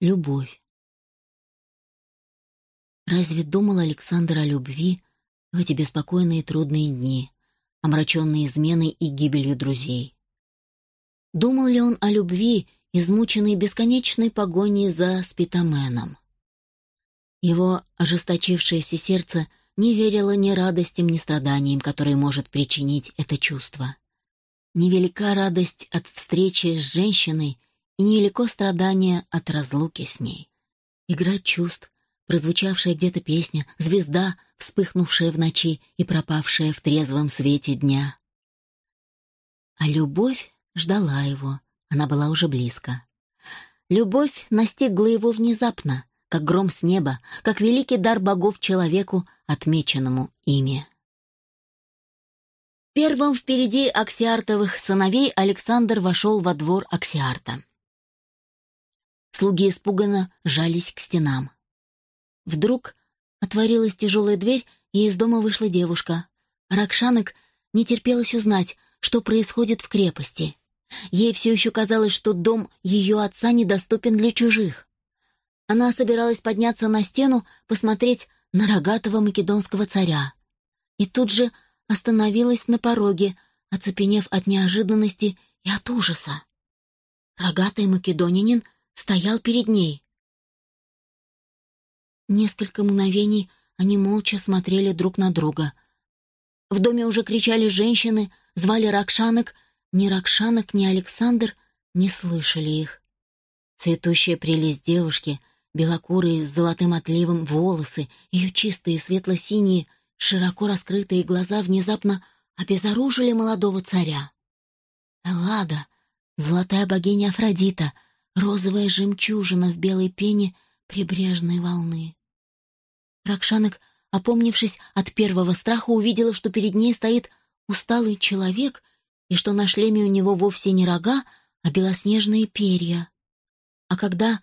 Любовь. Разве думал Александр о любви в эти беспокойные трудные дни, омраченные изменой и гибелью друзей? Думал ли он о любви, измученной бесконечной погоней за спитаменом? Его ожесточившееся сердце не верило ни радостям, ни страданиям, которые может причинить это чувство. Невелика радость от встречи с женщиной и невелико страдание от разлуки с ней. Игра чувств, прозвучавшая где-то песня, звезда, вспыхнувшая в ночи и пропавшая в трезвом свете дня. А любовь ждала его, она была уже близко. Любовь настигла его внезапно, как гром с неба, как великий дар богов человеку, отмеченному ими. Первым впереди Аксиартовых сыновей Александр вошел во двор Аксиарта. Слуги испуганно жались к стенам. Вдруг отворилась тяжелая дверь, и из дома вышла девушка. Ракшанок не терпелось узнать, что происходит в крепости. Ей все еще казалось, что дом ее отца недоступен для чужих. Она собиралась подняться на стену, посмотреть на рогатого македонского царя. И тут же остановилась на пороге, оцепенев от неожиданности и от ужаса. Рогатый македонянин стоял перед ней. Несколько мгновений они молча смотрели друг на друга. В доме уже кричали женщины, звали Ракшанок. Ни Ракшанок, ни Александр не слышали их. Цветущая прелесть девушки — белокурые с золотым отливом волосы, ее чистые светло-синие, широко раскрытые глаза внезапно обезоружили молодого царя. Эллада, золотая богиня Афродита, розовая жемчужина в белой пене прибрежной волны. Ракшанок, опомнившись от первого страха, увидела, что перед ней стоит усталый человек и что на шлеме у него вовсе не рога, а белоснежные перья. А когда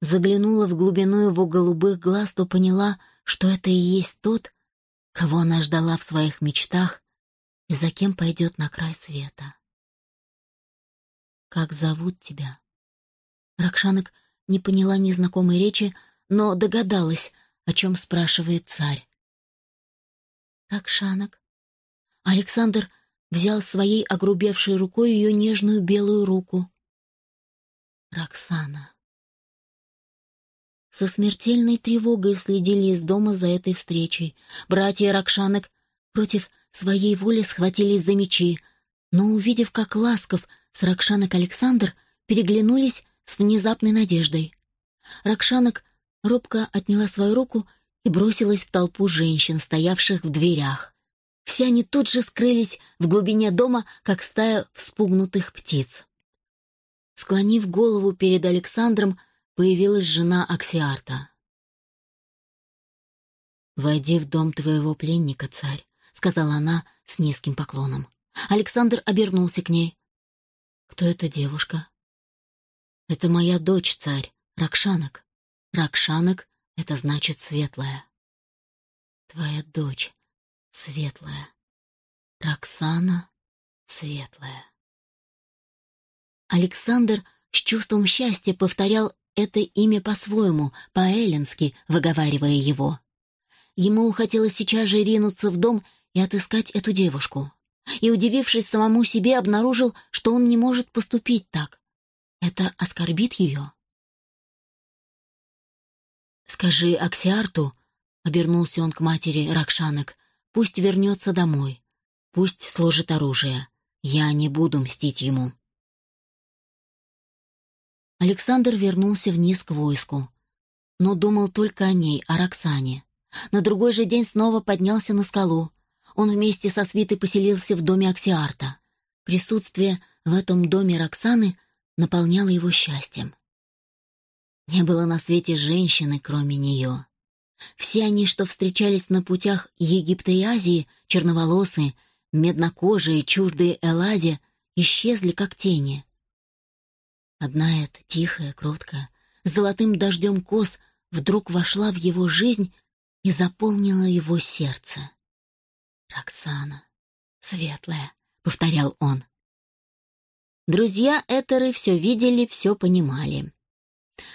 заглянула в глубину его голубых глаз, то поняла, что это и есть тот, кого она ждала в своих мечтах и за кем пойдет на край света. «Как зовут тебя?» Ракшанок не поняла незнакомой речи, но догадалась, о чем спрашивает царь. «Ракшанок». Александр взял своей огрубевшей рукой ее нежную белую руку. «Роксана». Со смертельной тревогой следили из дома за этой встречей. Братья Ракшанок против своей воли схватились за мечи, но, увидев, как ласков с Ракшанок Александр, переглянулись с внезапной надеждой. Ракшанок робко отняла свою руку и бросилась в толпу женщин, стоявших в дверях. Все они тут же скрылись в глубине дома, как стая вспугнутых птиц. Склонив голову перед Александром, появилась жена Аксиарта. «Войди в дом твоего пленника, царь», — сказала она с низким поклоном. Александр обернулся к ней. «Кто эта девушка?» «Это моя дочь, царь, Ракшанок. Ракшанок — это значит светлая». «Твоя дочь светлая. Роксана светлая». Александр с чувством счастья повторял это имя по-своему, по-эллински, выговаривая его. Ему хотелось сейчас же ринуться в дом и отыскать эту девушку. И, удивившись самому себе, обнаружил, что он не может поступить так. Это оскорбит ее. «Скажи Аксиарту», — обернулся он к матери Ракшанок, — «пусть вернется домой, пусть сложит оружие. Я не буду мстить ему». Александр вернулся вниз к войску, но думал только о ней, о Роксане. На другой же день снова поднялся на скалу. Он вместе со свитой поселился в доме Аксиарта. Присутствие в этом доме Роксаны наполняло его счастьем. Не было на свете женщины, кроме нее. Все они, что встречались на путях Египта и Азии, черноволосые, меднокожие, чуждые Эладе, исчезли как тени. Одна эта, тихая, кроткая, с золотым дождем кос, вдруг вошла в его жизнь и заполнила его сердце. «Роксана, светлая», — повторял он. Друзья Этеры все видели, все понимали.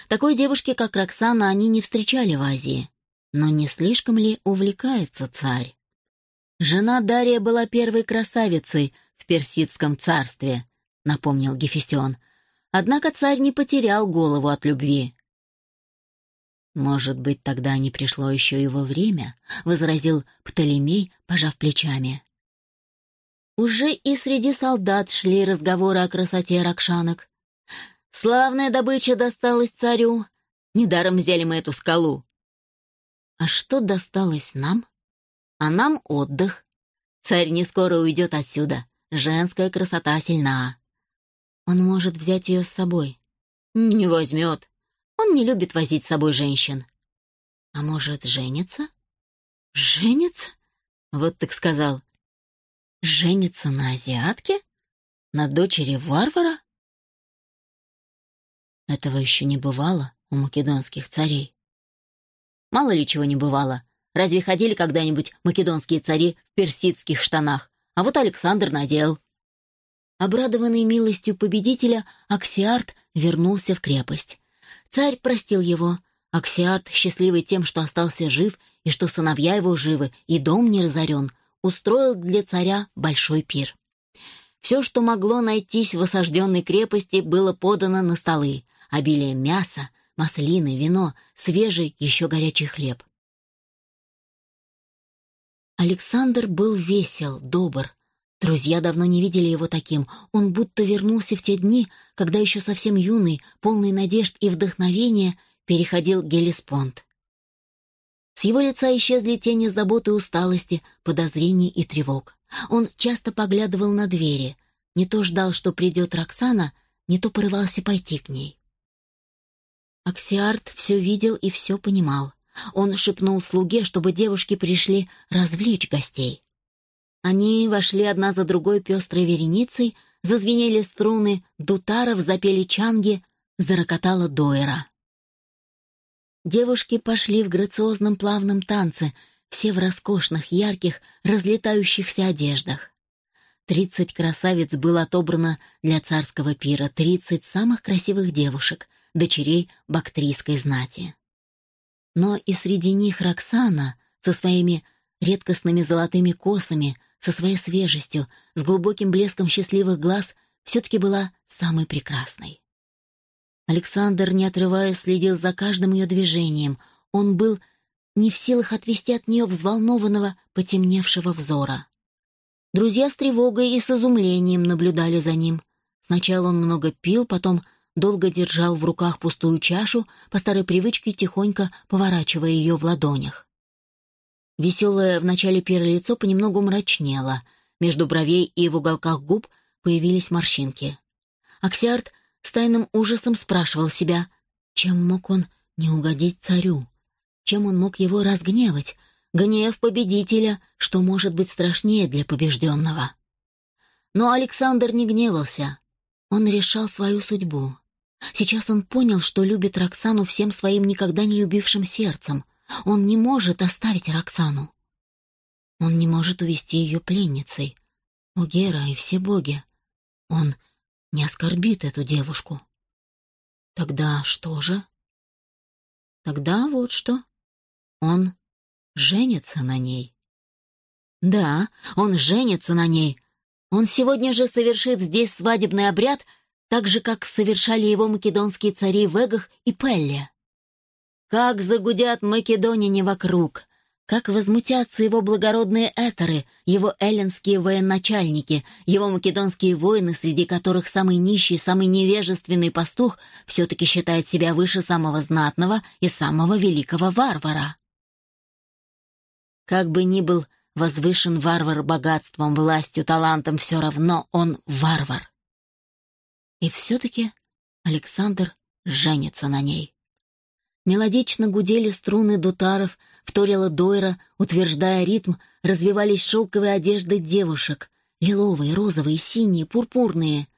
Такой девушки, как Роксана, они не встречали в Азии. Но не слишком ли увлекается царь? Жена Дария была первой красавицей в персидском царстве, напомнил Гефестион. Однако царь не потерял голову от любви. «Может быть, тогда не пришло еще его время», — возразил Птолемей, пожав плечами. Уже и среди солдат шли разговоры о красоте ракшанок. «Славная добыча досталась царю. Недаром взяли мы эту скалу». «А что досталось нам?» «А нам отдых. Царь не скоро уйдет отсюда. Женская красота сильна». «Он может взять ее с собой». «Не возьмет. Он не любит возить с собой женщин. А может, женится? Женится? Вот так сказал. Женится на азиатке? На дочери варвара? Этого еще не бывало у македонских царей. Мало ли чего не бывало. Разве ходили когда-нибудь македонские цари в персидских штанах? А вот Александр надел. Обрадованный милостью победителя, Аксиарт вернулся в крепость. Царь простил его. Аксиарт, счастливый тем, что остался жив и что сыновья его живы, и дом не разорен, устроил для царя большой пир. Все, что могло найтись в осажденной крепости, было подано на столы. Обилие мяса, маслины, вино, свежий, еще горячий хлеб. Александр был весел, добр, Друзья давно не видели его таким. Он будто вернулся в те дни, когда еще совсем юный, полный надежд и вдохновения, переходил Гелеспонд. С его лица исчезли тени заботы и усталости, подозрений и тревог. Он часто поглядывал на двери, не то ждал, что придет Роксана, не то порывался пойти к ней. Аксиарт все видел и все понимал. Он шепнул слуге, чтобы девушки пришли развлечь гостей. Они вошли одна за другой пестрой вереницей, зазвенели струны, дутаров запели чанги, зарокотала доера. Девушки пошли в грациозном плавном танце, все в роскошных, ярких, разлетающихся одеждах. Тридцать красавиц было отобрано для царского пира, тридцать самых красивых девушек, дочерей бактрийской знати. Но и среди них Роксана со своими редкостными золотыми косами, со своей свежестью, с глубоким блеском счастливых глаз, все-таки была самой прекрасной. Александр, не отрываясь, следил за каждым ее движением. Он был не в силах отвести от нее взволнованного, потемневшего взора. Друзья с тревогой и с изумлением наблюдали за ним. Сначала он много пил, потом долго держал в руках пустую чашу, по старой привычке тихонько поворачивая ее в ладонях. Веселое в начале пира лицо понемногу мрачнело. Между бровей и в уголках губ появились морщинки. Аксиарт с тайным ужасом спрашивал себя, чем мог он не угодить царю? Чем он мог его разгневать? Гнев победителя, что может быть страшнее для побежденного. Но Александр не гневался. Он решал свою судьбу. Сейчас он понял, что любит Роксану всем своим никогда не любившим сердцем. Он не может оставить Роксану. Он не может увести ее пленницей. О, Гера и все боги. Он не оскорбит эту девушку. Тогда что же? Тогда вот что. Он женится на ней. Да, он женится на ней. Он сегодня же совершит здесь свадебный обряд, так же, как совершали его македонские цари в Эгах и Пелле. Как загудят македоняне вокруг, как возмутятся его благородные этеры, его эллинские военачальники, его македонские воины, среди которых самый нищий, самый невежественный пастух все-таки считает себя выше самого знатного и самого великого варвара. Как бы ни был возвышен варвар богатством, властью, талантом, все равно он варвар. И все-таки Александр женится на ней. Мелодично гудели струны дутаров, вторила дойра, утверждая ритм, развивались шелковые одежды девушек, лиловые, розовые, синие, пурпурные.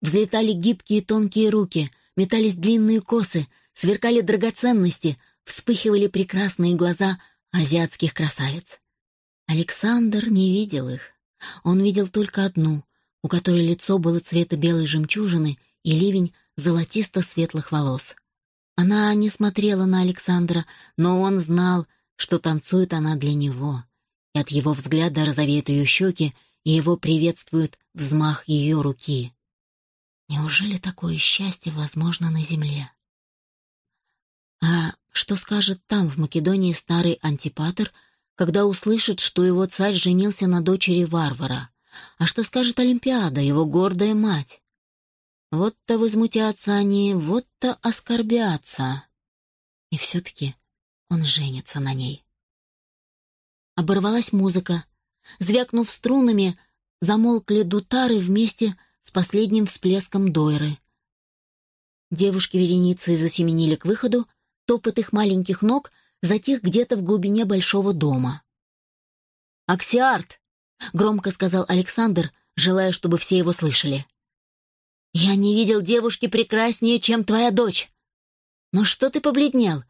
Взлетали гибкие тонкие руки, метались длинные косы, сверкали драгоценности, вспыхивали прекрасные глаза азиатских красавиц. Александр не видел их. Он видел только одну, у которой лицо было цвета белой жемчужины и ливень золотисто-светлых волос — Она не смотрела на Александра, но он знал, что танцует она для него, и от его взгляда розовеют ее щеки, и его приветствует взмах ее руки. Неужели такое счастье возможно на земле? А что скажет там, в Македонии, старый антипатер, когда услышит, что его царь женился на дочери варвара? А что скажет Олимпиада, его гордая мать? Вот-то возмутятся они, вот-то оскорбятся. И все-таки он женится на ней. Оборвалась музыка. Звякнув струнами, замолкли дутары вместе с последним всплеском дойры. Девушки вереницы засеменили к выходу, топот их маленьких ног затих где-то в глубине большого дома. «Аксиарт!» — громко сказал Александр, желая, чтобы все его слышали. «Я не видел девушки прекраснее, чем твоя дочь. Но что ты побледнел?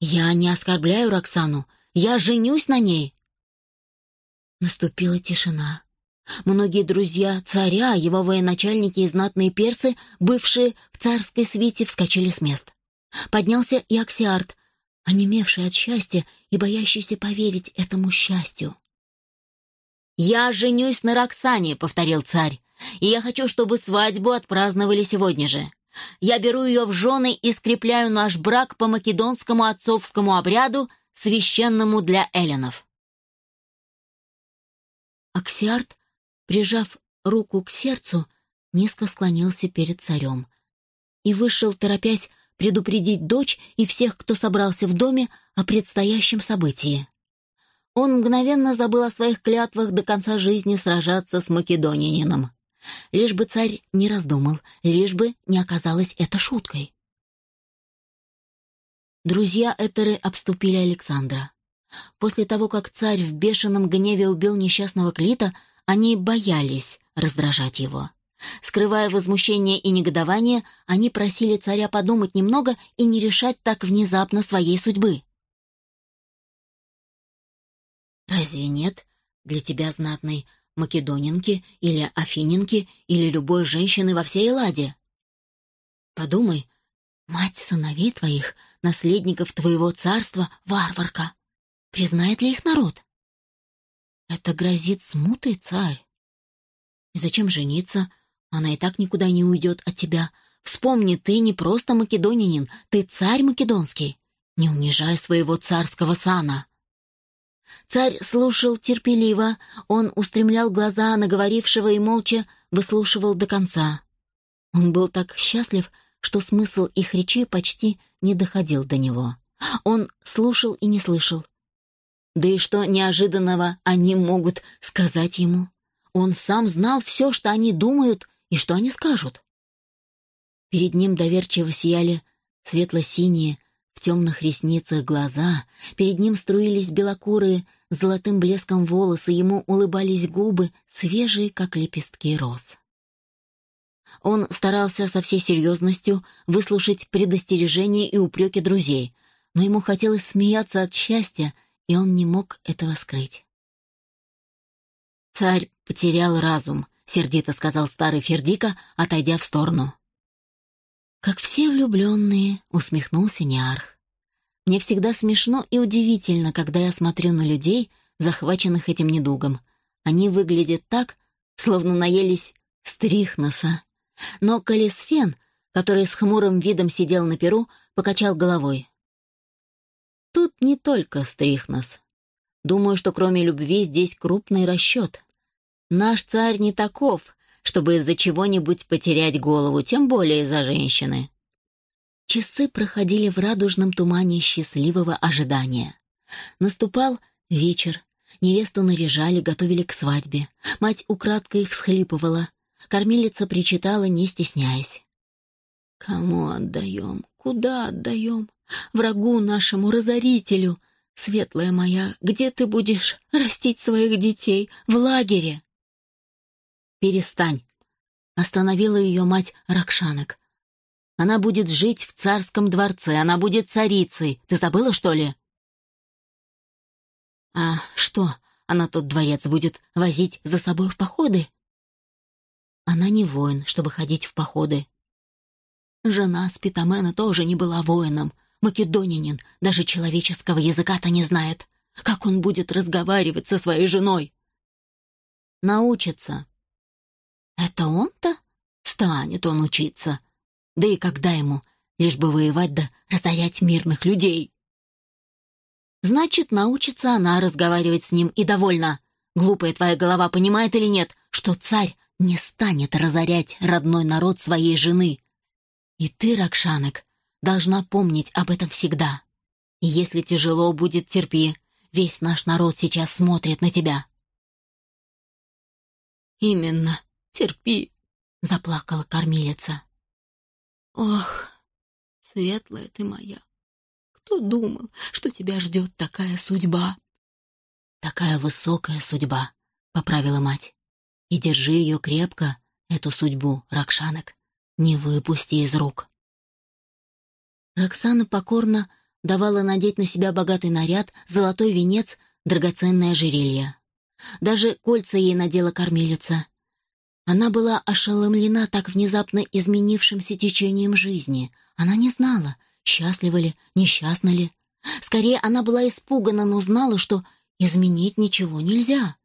Я не оскорбляю Роксану, я женюсь на ней». Наступила тишина. Многие друзья царя, его военачальники и знатные персы, бывшие в царской свите, вскочили с мест. Поднялся и Аксиарт, онемевший от счастья и боящийся поверить этому счастью. «Я женюсь на Роксане», — повторил царь, «и я хочу, чтобы свадьбу отпраздновали сегодня же. Я беру ее в жены и скрепляю наш брак по македонскому отцовскому обряду, священному для эллинов». Аксиарт, прижав руку к сердцу, низко склонился перед царем и вышел, торопясь, предупредить дочь и всех, кто собрался в доме, о предстоящем событии. Он мгновенно забыл о своих клятвах до конца жизни сражаться с македонинином. Лишь бы царь не раздумал, лишь бы не оказалось это шуткой. Друзья Этеры обступили Александра. После того, как царь в бешеном гневе убил несчастного Клита, они боялись раздражать его. Скрывая возмущение и негодование, они просили царя подумать немного и не решать так внезапно своей судьбы. «Разве нет для тебя знатной македонинки или афининки или любой женщины во всей Элладе? Подумай, мать сыновей твоих, наследников твоего царства, варварка. Признает ли их народ? Это грозит смутой, царь. И зачем жениться, она и так никуда не уйдет от тебя. Вспомни, ты не просто македонянин, ты царь македонский. Не унижай своего царского сана. Царь слушал терпеливо, он устремлял глаза на говорившего и молча выслушивал до конца. Он был так счастлив, что смысл их речей почти не доходил до него. Он слушал и не слышал. Да и что неожиданного они могут сказать ему? Он сам знал все, что они думают и что они скажут? Перед ним доверчиво сияли светло-синие, в темных ресницах глаза, перед ним струились белокурые, золотым блеском волосы, ему улыбались губы, свежие, как лепестки роз. Он старался со всей серьезностью выслушать предостережения и упреки друзей, но ему хотелось смеяться от счастья, и он не мог этого скрыть. Царь потерял разум, — сердито сказал старый Фердика, отойдя в сторону. «Как все влюбленные», — усмехнулся Неарх. «Мне всегда смешно и удивительно, когда я смотрю на людей, захваченных этим недугом. Они выглядят так, словно наелись стрихноса. Но Калисфен, который с хмурым видом сидел на перу, покачал головой. Тут не только стрихнос. Думаю, что кроме любви здесь крупный расчет. Наш царь не таков, чтобы из-за чего-нибудь потерять голову, тем более из-за женщины. Часы проходили в радужном тумане счастливого ожидания. Наступал вечер. Невесту наряжали, готовили к свадьбе. Мать украдкой всхлипывала. Кормилица причитала, не стесняясь. «Кому отдаем? Куда отдаем? Врагу нашему, разорителю! Светлая моя, где ты будешь растить своих детей? В лагере!» «Перестань!» — остановила ее мать Ракшанок. «Она будет жить в царском дворце, она будет царицей. Ты забыла, что ли?» «А что, она тот дворец будет возить за собой в походы?» «Она не воин, чтобы ходить в походы». Жена Спитамена тоже не была воином. Македонянин даже человеческого языка-то не знает. Как он будет разговаривать со своей женой? Научится. Это он-то? Станет он учиться. Да и когда ему? Лишь бы воевать да разорять мирных людей. Значит, научится она разговаривать с ним и довольна. Глупая твоя голова понимает или нет, что царь не станет разорять родной народ своей жены. И ты, Ракшанок, должна помнить об этом всегда. И если тяжело будет, терпи. Весь наш народ сейчас смотрит на тебя. Именно, терпи, заплакала кормилица. Ох, светлая ты моя. Кто думал, что тебя ждет такая судьба? Такая высокая судьба, поправила мать. И держи ее крепко, эту судьбу, Ракшанок. Не выпусти из рук. Роксана покорно давала надеть на себя богатый наряд, золотой венец, драгоценное ожерелье. Даже кольца ей надела кормилица. Она была ошеломлена так внезапно изменившимся течением жизни. Она не знала, счастлива ли, несчастна ли. Скорее, она была испугана, но знала, что изменить ничего нельзя.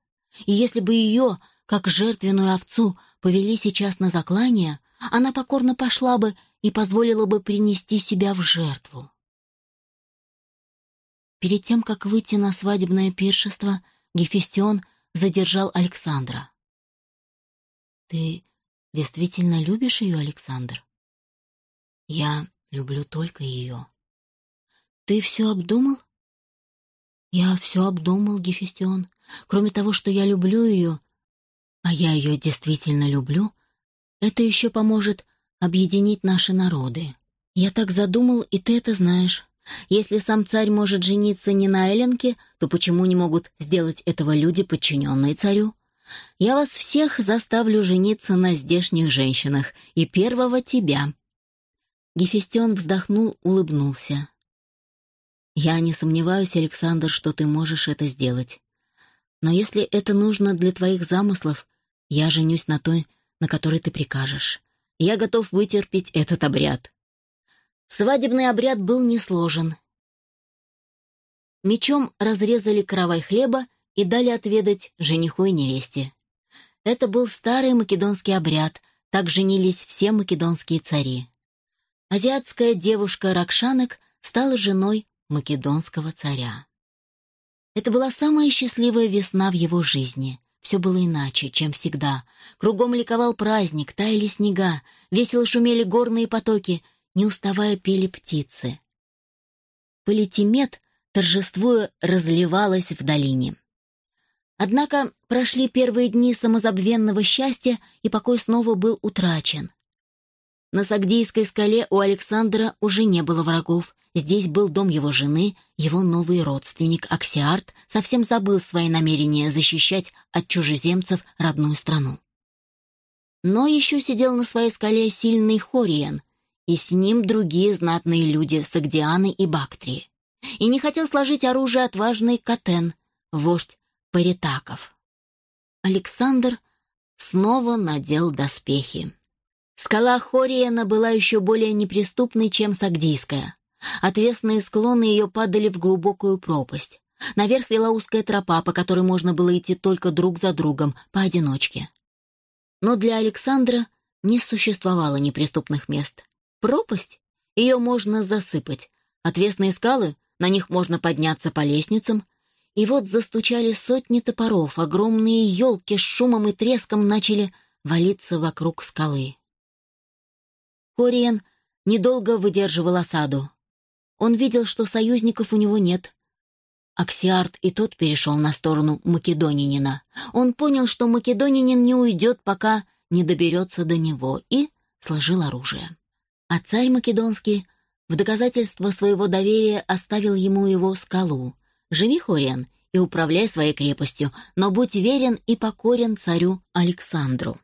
И если бы ее, как жертвенную овцу, повели сейчас на заклание, она покорно пошла бы и позволила бы принести себя в жертву. Перед тем, как выйти на свадебное пиршество, Гефестион задержал Александра. «Ты действительно любишь ее, Александр?» «Я люблю только ее». «Ты все обдумал?» «Я все обдумал, Гефестион. Кроме того, что я люблю ее, а я ее действительно люблю, это еще поможет объединить наши народы. Я так задумал, и ты это знаешь. Если сам царь может жениться не на Эленке, то почему не могут сделать этого люди, подчиненные царю? Я вас всех заставлю жениться на здешних женщинах, и первого тебя». Гефестион вздохнул, улыбнулся. «Я не сомневаюсь, Александр, что ты можешь это сделать. Но если это нужно для твоих замыслов, я женюсь на той, на которой ты прикажешь. Я готов вытерпеть этот обряд. Свадебный обряд был несложен. Мечом разрезали каравай хлеба и дали отведать жениху и невесте. Это был старый македонский обряд, так женились все македонские цари. Азиатская девушка Ракшанек стала женой македонского царя. Это была самая счастливая весна в его жизни. Все было иначе, чем всегда. Кругом ликовал праздник, таяли снега, весело шумели горные потоки, не уставая пели птицы. Политимет, торжествуя, разливалась в долине. Однако прошли первые дни самозабвенного счастья, и покой снова был утрачен. На Сагдийской скале у Александра уже не было врагов. Здесь был дом его жены, его новый родственник Аксиарт совсем забыл свои намерения защищать от чужеземцев родную страну. Но еще сидел на своей скале сильный Хориен, и с ним другие знатные люди Сагдианы и Бактрии. И не хотел сложить оружие отважный Катен, вождь Паритаков. Александр снова надел доспехи. Скала Хориена была еще более неприступной, чем Сагдийская. Отвесные склоны ее падали в глубокую пропасть. Наверх вела узкая тропа, по которой можно было идти только друг за другом, поодиночке. Но для Александра не существовало неприступных мест. Пропасть? Ее можно засыпать. Отвесные скалы? На них можно подняться по лестницам. И вот застучали сотни топоров, огромные елки с шумом и треском начали валиться вокруг скалы. Кориен недолго выдерживал осаду. Он видел, что союзников у него нет. Аксиарт и тот перешел на сторону Македонянина. Он понял, что Македонянин не уйдет, пока не доберется до него, и сложил оружие. А царь Македонский в доказательство своего доверия оставил ему его скалу. «Живи, Хориан, и управляй своей крепостью, но будь верен и покорен царю Александру».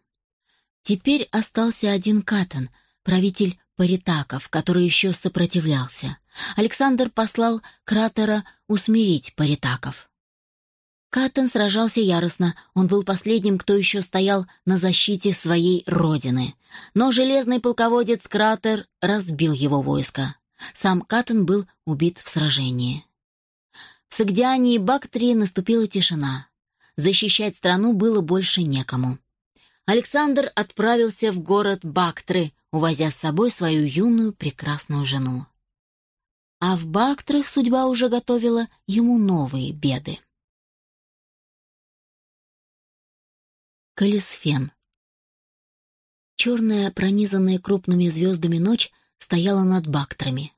Теперь остался один Катан, правитель Паритаков, который еще сопротивлялся. Александр послал Кратера усмирить Паритаков. Каттен сражался яростно, он был последним, кто еще стоял на защите своей родины. Но железный полководец Кратер разбил его войско. Сам Каттен был убит в сражении. В Сагдиане и Бактрии наступила тишина. Защищать страну было больше некому. Александр отправился в город Бактры, увозя с собой свою юную прекрасную жену. А в Бактрах судьба уже готовила ему новые беды. Калисфен. Черная, пронизанная крупными звездами ночь стояла над Бактрами.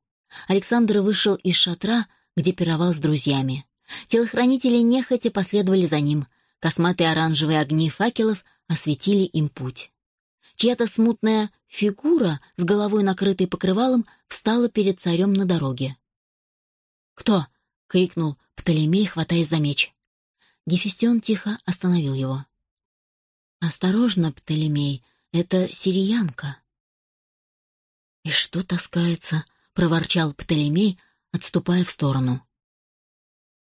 Александр вышел из шатра, где пировал с друзьями. Телохранители нехотя последовали за ним. Косматые оранжевые огни факелов осветили им путь. Чья-то смутная фигура с головой накрытой покрывалом встала перед царем на дороге. «Кто?» — крикнул Птолемей, хватаясь за меч. Гефестион тихо остановил его. «Осторожно, Птолемей, это сириянка». «И что таскается?» — проворчал Птолемей, отступая в сторону.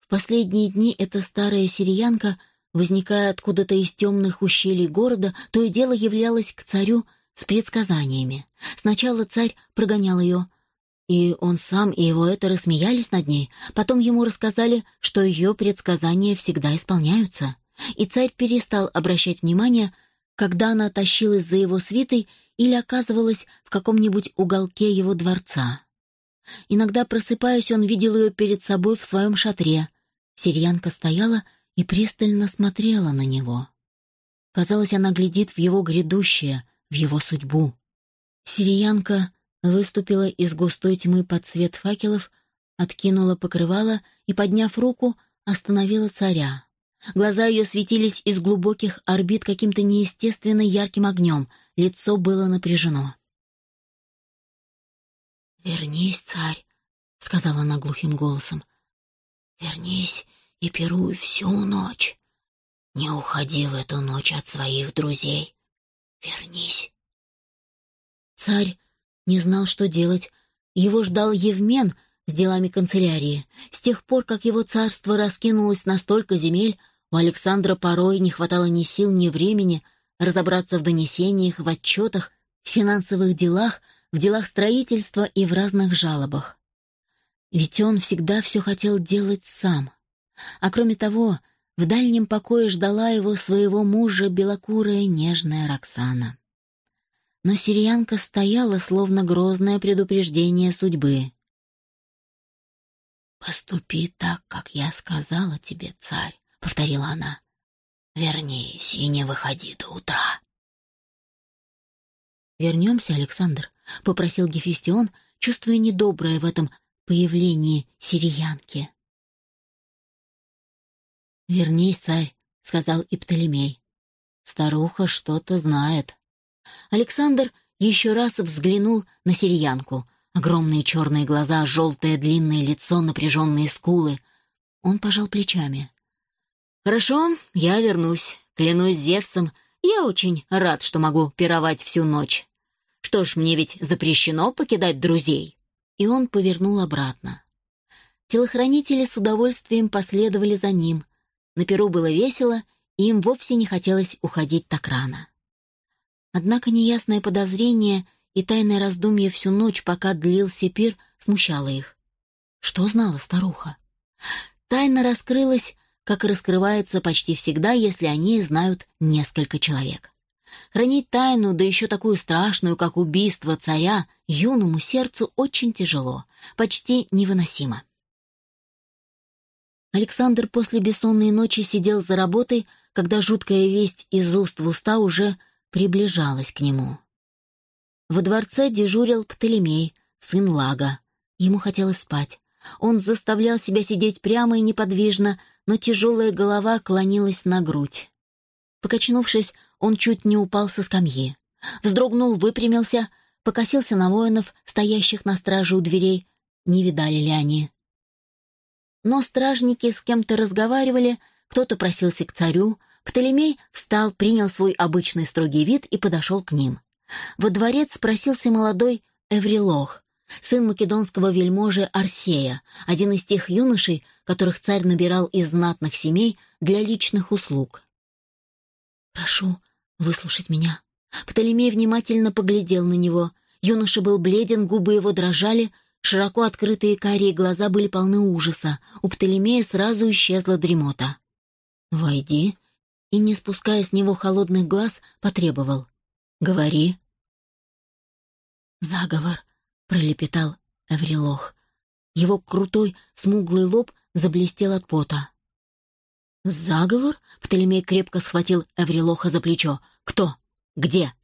В последние дни эта старая сириянка, возникая откуда-то из темных ущелий города, то и дело являлась к царю с предсказаниями. Сначала царь прогонял ее, и он сам и его это рассмеялись над ней. Потом ему рассказали, что ее предсказания всегда исполняются и царь перестал обращать внимание, когда она тащилась за его свитой или оказывалась в каком-нибудь уголке его дворца. Иногда, просыпаясь, он видел ее перед собой в своем шатре. Сирьянка стояла и пристально смотрела на него. Казалось, она глядит в его грядущее, в его судьбу. Сириянка выступила из густой тьмы под свет факелов, откинула покрывало и, подняв руку, остановила царя. Глаза ее светились из глубоких орбит каким-то неестественно ярким огнем. Лицо было напряжено. «Вернись, царь», — сказала она глухим голосом. «Вернись и пируй всю ночь. Не уходи в эту ночь от своих друзей. Вернись». Царь не знал, что делать. Его ждал Евмен с делами канцелярии. С тех пор, как его царство раскинулось на столько земель, у Александра порой не хватало ни сил, ни времени разобраться в донесениях, в отчетах, в финансовых делах, в делах строительства и в разных жалобах. Ведь он всегда все хотел делать сам. А кроме того, в дальнем покое ждала его своего мужа белокурая нежная Роксана. Но сириянка стояла, словно грозное предупреждение судьбы. «Поступи так, как я сказала тебе, царь повторила она. «Вернись и не выходи до утра». «Вернемся, Александр», — попросил Гефестион, чувствуя недоброе в этом появлении сириянки. «Вернись, царь», — сказал и. «Старуха что-то знает». Александр еще раз взглянул на сириянку. Огромные черные глаза, желтое длинное лицо, напряженные скулы. Он пожал плечами. «Хорошо, я вернусь. Клянусь Зевсом, я очень рад, что могу пировать всю ночь. Что ж, мне ведь запрещено покидать друзей». И он повернул обратно. Телохранители с удовольствием последовали за ним. На перу было весело, и им вовсе не хотелось уходить так рано. Однако неясное подозрение и тайное раздумье всю ночь, пока длился пир, смущало их. Что знала старуха? Тайна раскрылась как раскрывается почти всегда, если они знают несколько человек. Хранить тайну, да еще такую страшную, как убийство царя, юному сердцу очень тяжело, почти невыносимо. Александр после бессонной ночи сидел за работой, когда жуткая весть из уст в уста уже приближалась к нему. Во дворце дежурил Птолемей, сын Лага. Ему хотелось спать. Он заставлял себя сидеть прямо и неподвижно, но тяжелая голова клонилась на грудь. Покачнувшись, он чуть не упал со скамьи. Вздрогнул, выпрямился, покосился на воинов, стоящих на страже у дверей. Не видали ли они? Но стражники с кем-то разговаривали, кто-то просился к царю. Птолемей встал, принял свой обычный строгий вид и подошел к ним. Во дворец спросился молодой Эврилох, сын македонского вельможи Арсея, один из тех юношей, которых царь набирал из знатных семей для личных услуг. «Прошу выслушать меня». Птолемей внимательно поглядел на него. Юноша был бледен, губы его дрожали, широко открытые карие глаза были полны ужаса. У Птолемея сразу исчезла дремота. «Войди», и, не спуская с него холодных глаз, потребовал. «Говори». «Заговор», — пролепетал Эврилох. Его крутой, смуглый лоб заблестел от пота. «Заговор?» — Птолемей крепко схватил Эврилоха за плечо. «Кто? Где?»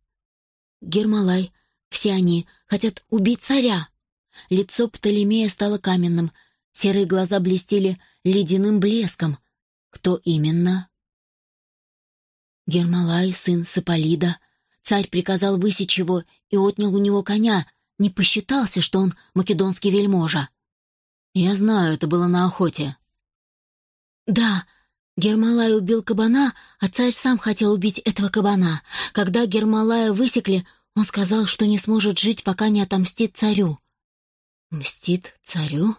«Гермалай. Все они хотят убить царя». Лицо Птолемея стало каменным. Серые глаза блестели ледяным блеском. «Кто именно?» «Гермалай, сын Саполида. Царь приказал высечь его и отнял у него коня. Не посчитался, что он македонский вельможа». «Я знаю, это было на охоте». «Да», Гермалай убил кабана, а царь сам хотел убить этого кабана. Когда Гермалая высекли, он сказал, что не сможет жить, пока не отомстит царю. Мстит царю?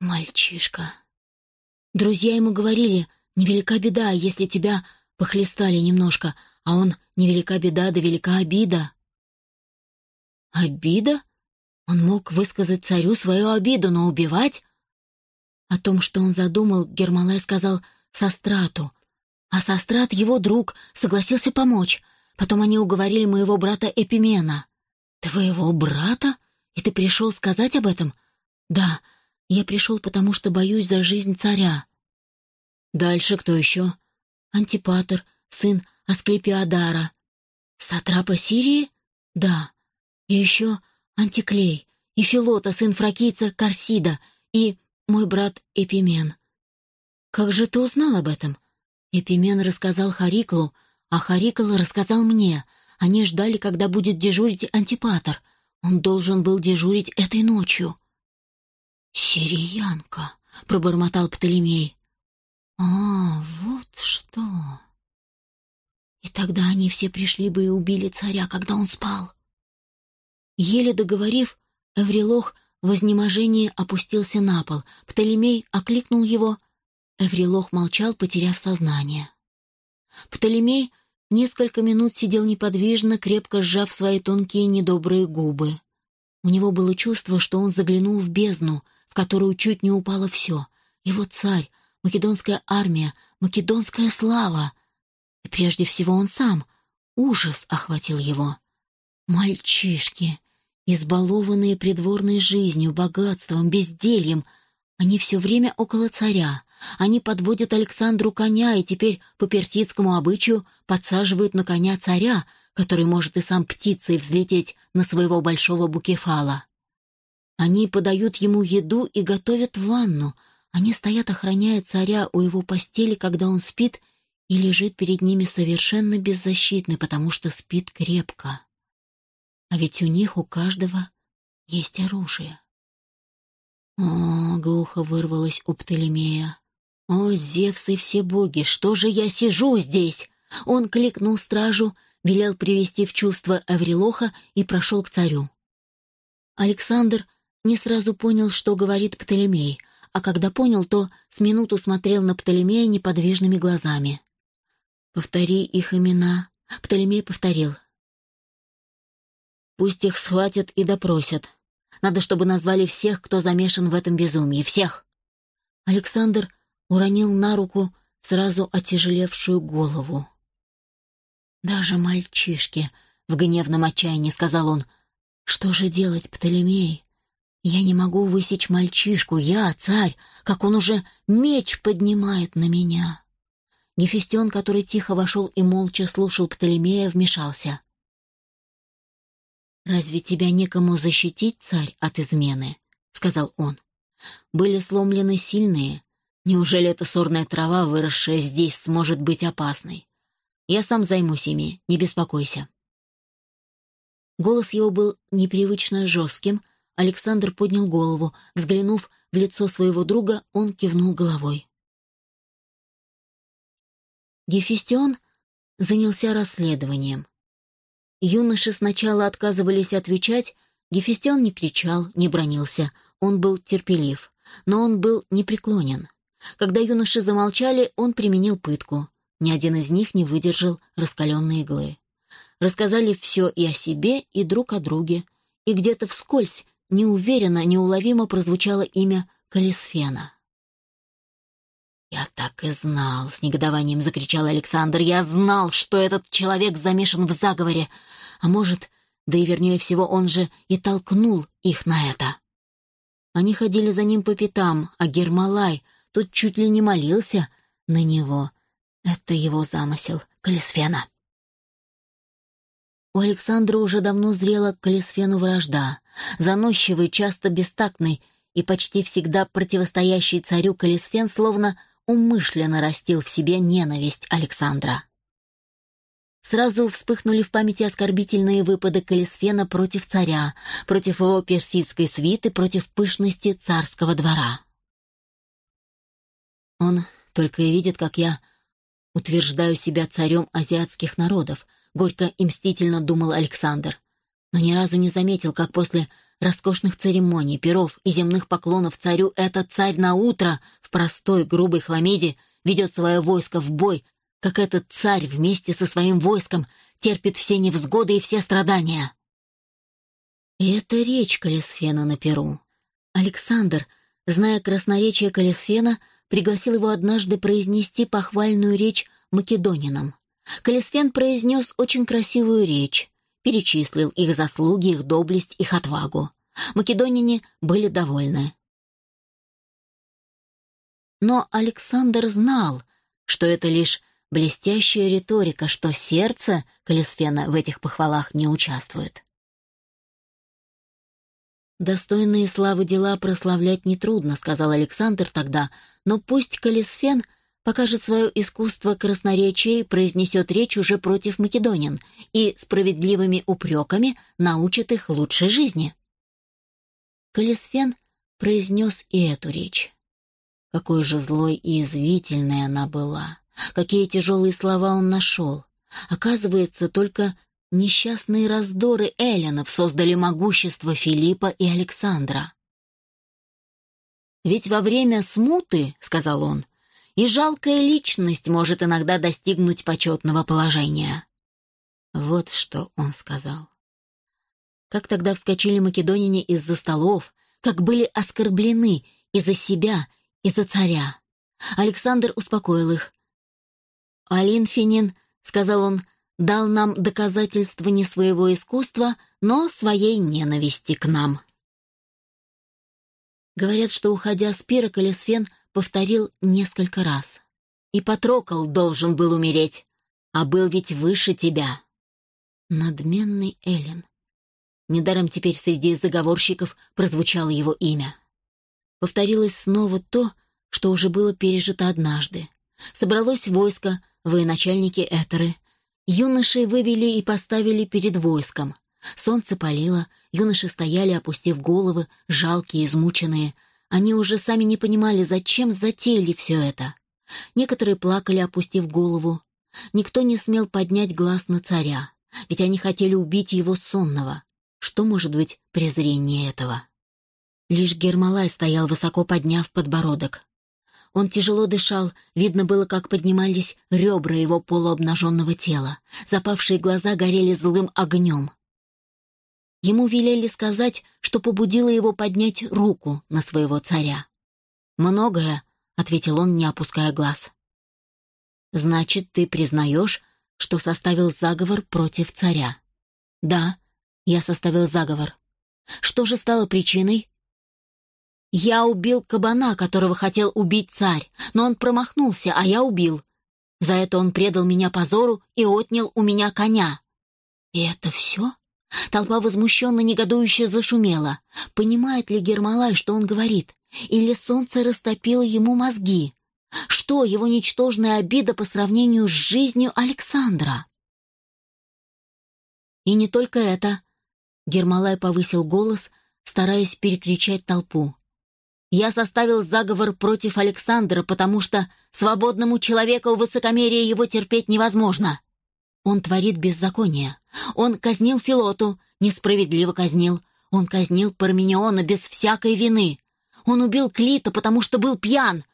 Мальчишка. Друзья ему говорили, невелика беда, если тебя похлестали немножко, а он невелика беда, да велика обида. Обида? Он мог высказать царю свою обиду, но убивать? О том, что он задумал, Гермалай сказал — Сострату. А Сострат, его друг, согласился помочь. Потом они уговорили моего брата Эпимена. «Твоего брата? И ты пришел сказать об этом?» «Да, я пришел, потому что боюсь за жизнь царя». «Дальше кто еще?» «Антипатр, сын Асклепиадара». «Сатрапа Сирии?» «Да. И еще Антиклей, и Филота, сын фракийца Карсида, и мой брат Эпимен». «Как же ты узнал об этом?» Эпимен рассказал Хариклу, а Харикл рассказал мне. Они ждали, когда будет дежурить антипатор. Он должен был дежурить этой ночью. «Сириянка», — пробормотал Птолемей. «А, вот что...» И тогда они все пришли бы и убили царя, когда он спал. Еле договорив, Эврилох в изнеможении опустился на пол. Птолемей окликнул его, Эврилох молчал, потеряв сознание. Птолемей несколько минут сидел неподвижно, крепко сжав свои тонкие недобрые губы. У него было чувство, что он заглянул в бездну, в которую чуть не упало все. Его царь, македонская армия, македонская слава. И прежде всего он сам. Ужас охватил его. Мальчишки, избалованные придворной жизнью, богатством, бездельем, они все время около царя. Они подводят Александру коня и теперь по персидскому обычаю подсаживают на коня царя, который может и сам птицей взлететь на своего большого букефала. Они подают ему еду и готовят ванну. Они стоят, охраняя царя у его постели, когда он спит, и лежит перед ними совершенно беззащитный, потому что спит крепко. А ведь у них у каждого есть оружие. О, глухо вырвалось у Птолемея. «О, Зевс и все боги, что же я сижу здесь?» Он кликнул стражу, велел привести в чувство Аврилоха и прошел к царю. Александр не сразу понял, что говорит Птолемей, а когда понял, то с минуту смотрел на Птолемея неподвижными глазами. «Повтори их имена», — Птолемей повторил. «Пусть их схватят и допросят. Надо, чтобы назвали всех, кто замешан в этом безумии. Всех!» Александр уронил на руку сразу отяжелевшую голову. «Даже мальчишки!» — в гневном отчаянии сказал он. «Что же делать, Птолемей? Я не могу высечь мальчишку, я, царь, как он уже меч поднимает на меня!» Гефестион, который тихо вошел и молча слушал Птолемея, вмешался. «Разве тебя некому защитить, царь, от измены?» — сказал он. «Были сломлены сильные, Неужели эта сорная трава, выросшая здесь, сможет быть опасной? Я сам займусь ими, не беспокойся. Голос его был непривычно жестким. Александр поднял голову. Взглянув в лицо своего друга, он кивнул головой. Гефестион занялся расследованием. Юноши сначала отказывались отвечать, Гефестион не кричал, не бронился, он был терпелив, но он был непреклонен. Когда юноши замолчали, он применил пытку. Ни один из них не выдержал раскаленной иглы. Рассказали все и о себе, и друг о друге, и где-то вскользь, неуверенно, неуловимо прозвучало имя Калисфена. «Я так и знал!» — с негодованием закричал Александр. «Я знал, что этот человек замешан в заговоре. А может, да и вернее всего, он же и толкнул их на это». Они ходили за ним по пятам, а Гермалай тут чуть ли не молился на него. Это его замысел, Калисфена. У Александра уже давно зрела к Калисфену вражда. Заносчивый, часто бестактный и почти всегда противостоящий царю Калисфен словно умышленно растил в себе ненависть Александра. Сразу вспыхнули в памяти оскорбительные выпады Калисфена против царя, против его персидской свиты, против пышности царского двора. Он только и видит, как я утверждаю себя царем азиатских народов, горько и мстительно думал Александр, но ни разу не заметил, как после роскошных церемоний, перов и земных поклонов царю этот царь на утро в простой грубой хламиде ведет свое войско в бой, как этот царь вместе со своим войском терпит все невзгоды и все страдания. И это речь Калисфена на Перу. Александр, зная красноречие Калисфена, пригласил его однажды произнести похвальную речь македонинам. Калисфен произнес очень красивую речь, перечислил их заслуги, их доблесть, их отвагу. Македонине были довольны. Но Александр знал, что это лишь блестящая риторика, что сердце Калисфена в этих похвалах не участвует. «Достойные славы дела прославлять нетрудно», — сказал Александр тогда, «но пусть Калисфен покажет свое искусство красноречия и произнесет речь уже против македонин и справедливыми упреками научит их лучшей жизни». Калисфен произнес и эту речь. Какой же злой и извительной она была. Какие тяжелые слова он нашел. Оказывается, только несчастные раздоры Эллинов создали могущество Филиппа и Александра. «Ведь во время смуты, — сказал он, — и жалкая личность может иногда достигнуть почетного положения». Вот что он сказал. Как тогда вскочили македонине из-за столов, как были оскорблены из-за себя, из-за царя. Александр успокоил их. «Алинфинин», — сказал он, — «дал нам доказательство не своего искусства, но своей ненависти к нам». Говорят, что, уходя с пира, Калисфен повторил несколько раз. «И Патрокол должен был умереть, а был ведь выше тебя». Надменный Эллен. Недаром теперь среди заговорщиков прозвучало его имя. Повторилось снова то, что уже было пережито однажды. Собралось войско, военачальники Этеры. Юноши вывели и поставили перед войском. Солнце палило, юноши стояли, опустив головы, жалкие, измученные. Они уже сами не понимали, зачем затеяли все это. Некоторые плакали, опустив голову. Никто не смел поднять глаз на царя, ведь они хотели убить его сонного. Что может быть презрение этого? Лишь Гермалай стоял высоко подняв подбородок. Он тяжело дышал, видно было, как поднимались ребра его полуобнаженного тела. Запавшие глаза горели злым огнем. Ему велели сказать, что побудило его поднять руку на своего царя. «Многое», — ответил он, не опуская глаз. «Значит, ты признаешь, что составил заговор против царя?» «Да, я составил заговор. Что же стало причиной?» Я убил кабана, которого хотел убить царь, но он промахнулся, а я убил. За это он предал меня позору и отнял у меня коня. И это все? Толпа возмущенно негодующе зашумела. Понимает ли Гермалай, что он говорит? Или солнце растопило ему мозги? Что его ничтожная обида по сравнению с жизнью Александра? И не только это. Гермалай повысил голос, стараясь перекричать толпу. Я составил заговор против Александра, потому что свободному человеку высокомерие его терпеть невозможно. Он творит беззаконие. Он казнил Филоту, несправедливо казнил. Он казнил Пармениона без всякой вины. Он убил Клита, потому что был пьян.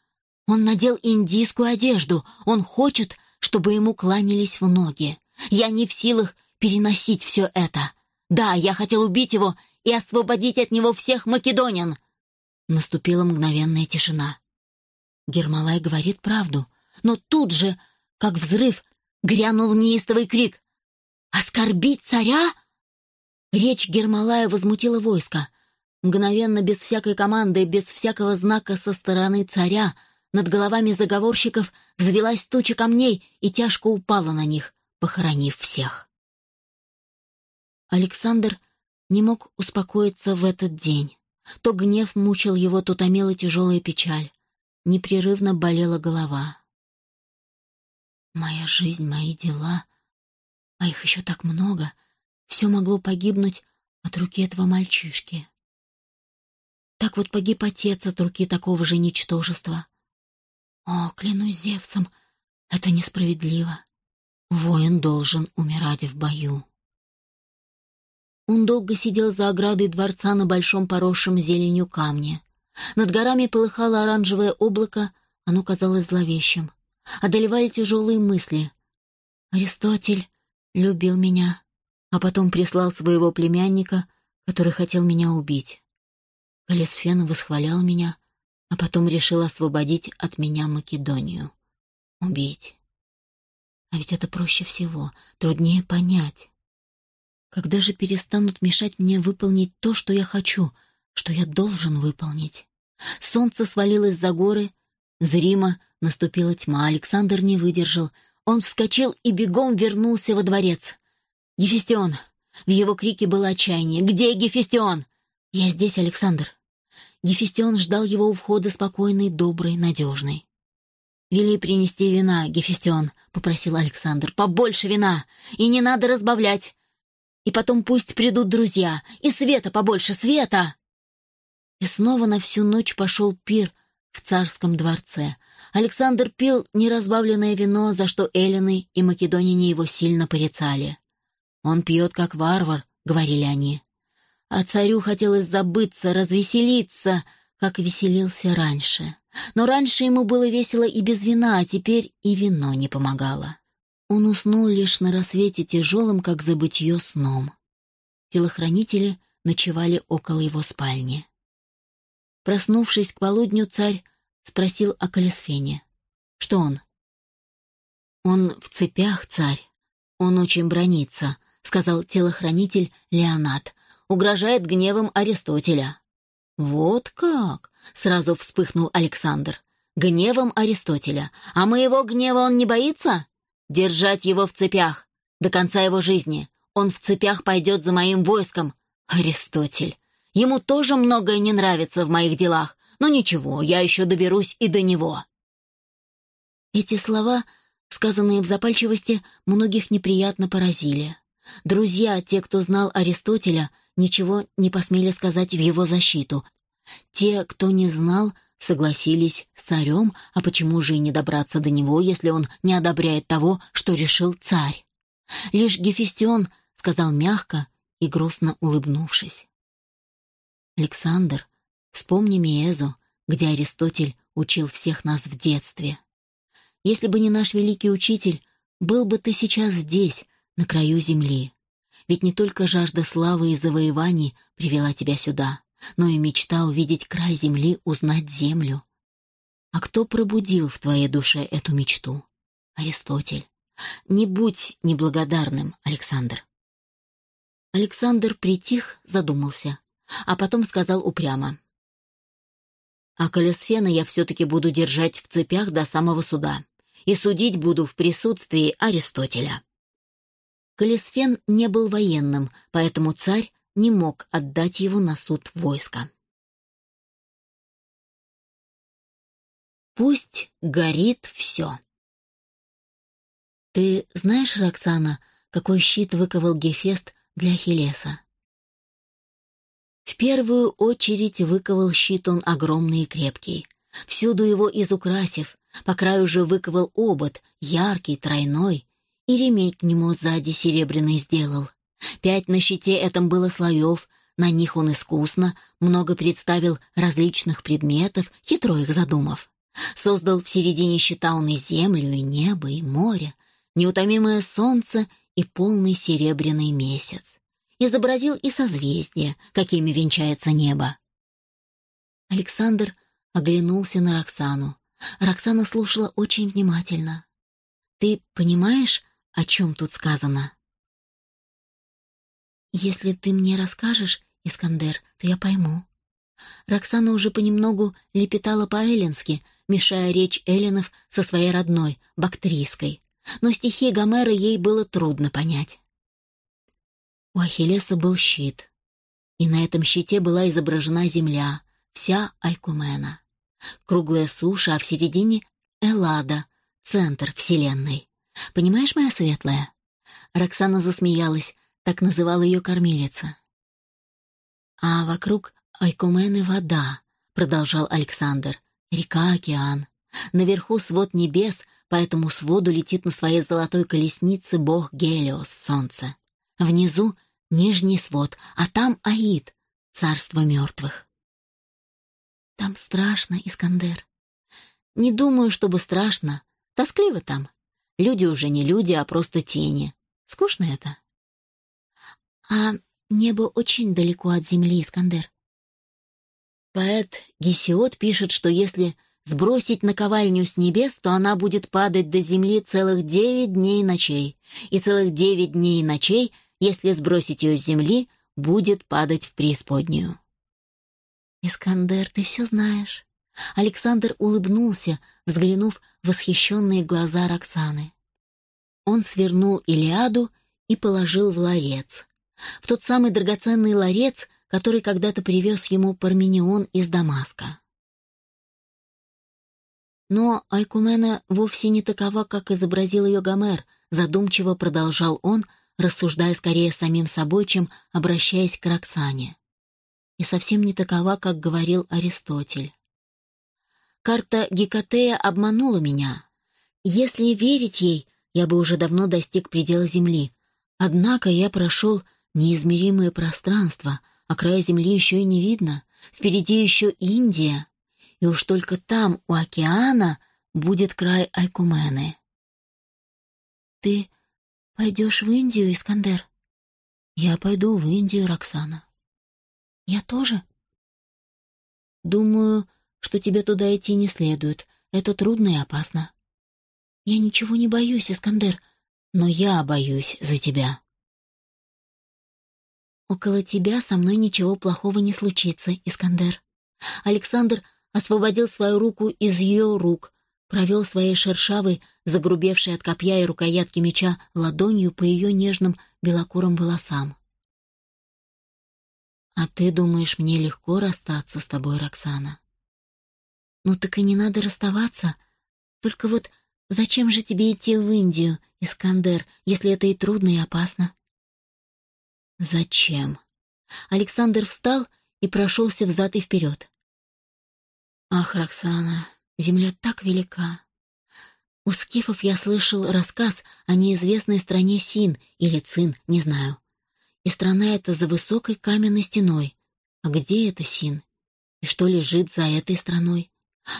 Он надел индийскую одежду. Он хочет, чтобы ему кланялись в ноги. Я не в силах переносить все это. Да, я хотел убить его и освободить от него всех македонян. Наступила мгновенная тишина. Гермалай говорит правду, но тут же, как взрыв, грянул неистовый крик. «Оскорбить царя?» Речь Гермалая возмутила войско. Мгновенно, без всякой команды, без всякого знака со стороны царя, над головами заговорщиков взвелась туча камней и тяжко упала на них, похоронив всех. Александр не мог успокоиться в этот день. То гнев мучил его, то томила тяжелая печаль. Непрерывно болела голова. «Моя жизнь, мои дела, а их еще так много, все могло погибнуть от руки этого мальчишки. Так вот погиб отец от руки такого же ничтожества. О, клянусь Зевсом, это несправедливо. Воин должен умирать в бою. Он долго сидел за оградой дворца на большом поросшем зеленью камне. Над горами полыхало оранжевое облако, оно казалось зловещим. Одолевали тяжелые мысли. Аристотель любил меня, а потом прислал своего племянника, который хотел меня убить. Калисфен восхвалял меня, а потом решил освободить от меня Македонию. Убить. А ведь это проще всего, труднее понять. Когда же перестанут мешать мне выполнить то, что я хочу, что я должен выполнить? Солнце свалилось за горы, зримо наступила тьма, Александр не выдержал. Он вскочил и бегом вернулся во дворец. «Гефестион!» В его крике было отчаяние. «Где Гефестион?» «Я здесь, Александр». Гефестион ждал его у входа спокойный, добрый, надежный. «Вели принести вина, Гефестион», — попросил Александр. «Побольше вина! И не надо разбавлять! И потом пусть придут друзья. И света побольше, света!» И снова на всю ночь пошел пир в царском дворце. Александр пил неразбавленное вино, за что эллины и македонине его сильно порицали. «Он пьет, как варвар», — говорили они. А царю хотелось забыться, развеселиться, как веселился раньше. Но раньше ему было весело и без вина, а теперь и вино не помогало. Он уснул лишь на рассвете тяжелым, как забытье, сном. Телохранители ночевали около его спальни. Проснувшись к полудню, царь спросил о Калисфене. «Что он?» «Он в цепях, царь. Он очень бронится», — сказал телохранитель Леонат. «Угрожает гневом Аристотеля». «Вот как!» — сразу вспыхнул Александр. «Гневом Аристотеля. А моего гнева он не боится?» Держать его в цепях. До конца его жизни. Он в цепях пойдет за моим войском. Аристотель. Ему тоже многое не нравится в моих делах. Но ничего, я еще доберусь и до него. Эти слова, сказанные в запальчивости, многих неприятно поразили. Друзья, те, кто знал Аристотеля, ничего не посмели сказать в его защиту. Те, кто не знал, согласились с царем, а почему же и не добраться до него, если он не одобряет того, что решил царь? Лишь Гефестион сказал мягко и грустно улыбнувшись. «Александр, вспомни Миезу, где Аристотель учил всех нас в детстве. Если бы не наш великий учитель, был бы ты сейчас здесь, на краю земли. Ведь не только жажда славы и завоеваний привела тебя сюда но и мечта увидеть край земли, узнать землю. А кто пробудил в твоей душе эту мечту? Аристотель. Не будь неблагодарным, Александр. Александр притих, задумался, а потом сказал упрямо. А Калисфена я все-таки буду держать в цепях до самого суда. И судить буду в присутствии Аристотеля. Калисфен не был военным, поэтому царь не мог отдать его на суд войска. Пусть горит все. Ты знаешь, Роксана, какой щит выковал Гефест для Ахиллеса? В первую очередь выковал щит он огромный и крепкий. Всюду его изукрасив, по краю же выковал обод, яркий, тройной, и ремень к нему сзади серебряный сделал — Пять на щите этом было слоев, На них он искусно, много представил различных предметов, хитро их задумав. Создал в середине щита он и землю, и небо, и море, неутомимое солнце и полный серебряный месяц. Изобразил и созвездия, какими венчается небо. Александр оглянулся на Роксану. Роксана слушала очень внимательно. «Ты понимаешь, о чем тут сказано?» «Если ты мне расскажешь, Искандер, то я пойму». Роксана уже понемногу лепетала по-эллински, мешая речь эллинов со своей родной, бактрийской. Но стихи Гомера ей было трудно понять. У Ахиллеса был щит, и на этом щите была изображена земля, вся Айкумена. Круглая суша, а в середине — Эллада, центр Вселенной. Понимаешь, моя светлая?» Роксана засмеялась, так называла ее кормилица. «А вокруг Айкумены вода», — продолжал Александр. «Река, океан. Наверху свод небес, поэтому своду летит на своей золотой колеснице бог Гелиос, солнце. Внизу — нижний свод, а там Аид, царство мертвых». «Там страшно, Искандер». «Не думаю, чтобы страшно. Тоскливо там. Люди уже не люди, а просто тени. Скучно это. А небо очень далеко от земли, Искандер. Поэт Гесиод пишет, что если сбросить наковальню с небес, то она будет падать до земли целых девять дней и ночей, и целых девять дней и ночей, если сбросить ее с земли, будет падать в преисподнюю. «Искандер, ты все знаешь». Александр улыбнулся, взглянув в восхищенные глаза Роксаны. Он свернул Илиаду и положил в ларец. В тот самый драгоценный ларец, который когда-то привез ему Парменион из Дамаска. Но Айкумена вовсе не такова, как изобразил ее Гомер, задумчиво продолжал он, рассуждая скорее самим собой, чем обращаясь к Роксане. И совсем не такова, как говорил Аристотель. Карта Гекатея обманула меня. Если верить ей, я бы уже давно достиг предела Земли. Однако я прошел неизмеримое пространство, а края Земли еще и не видно. Впереди еще Индия. И уж только там, у океана, будет край Айкумены. «Ты пойдешь в Индию, Искандер?» «Я пойду в Индию, Роксана». «Я тоже?» «Думаю, что тебе туда идти не следует. Это трудно и опасно. Я ничего не боюсь, Искандер, но я боюсь за тебя. Около тебя со мной ничего плохого не случится, Искандер. Александр освободил свою руку из ее рук, провел своей шершавой, загрубевшей от копья и рукоятки меча, ладонью по ее нежным белокурым волосам. «А ты думаешь, мне легко расстаться с тобой, Роксана?» «Ну так и не надо расставаться. Только вот зачем же тебе идти в Индию, Искандер, если это и трудно, и опасно?» «Зачем?» Александр встал и прошелся взад и вперед. «Ах, Роксана, земля так велика!» У скифов я слышал рассказ о неизвестной стране Син или Цин, не знаю. И страна эта за высокой каменной стеной. А где это Син? И что лежит за этой страной?